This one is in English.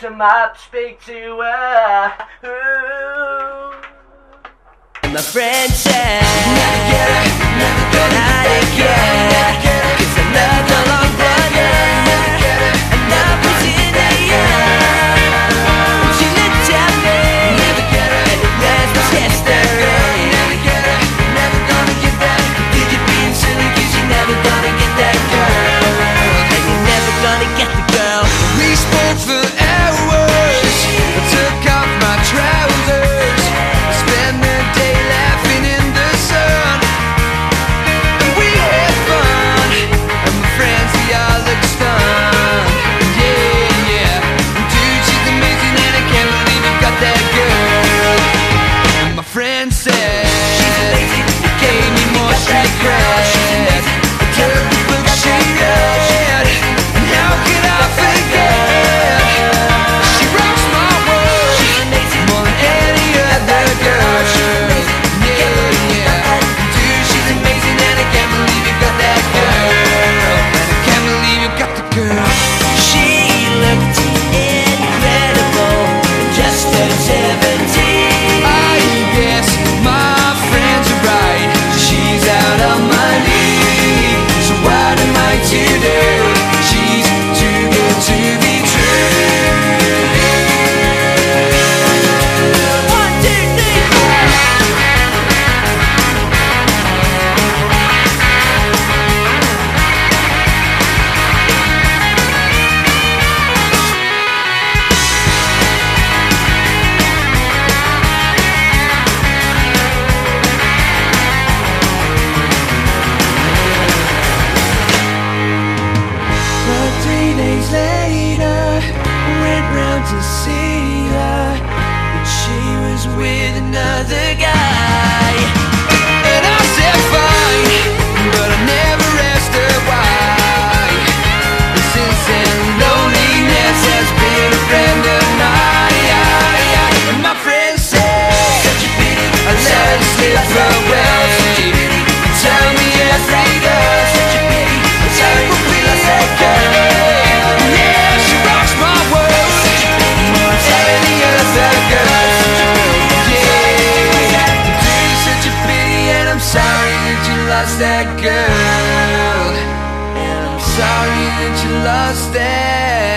to my speak to uh, her. Ooh. My friendship. say that girl. And I'm sorry that you lost it.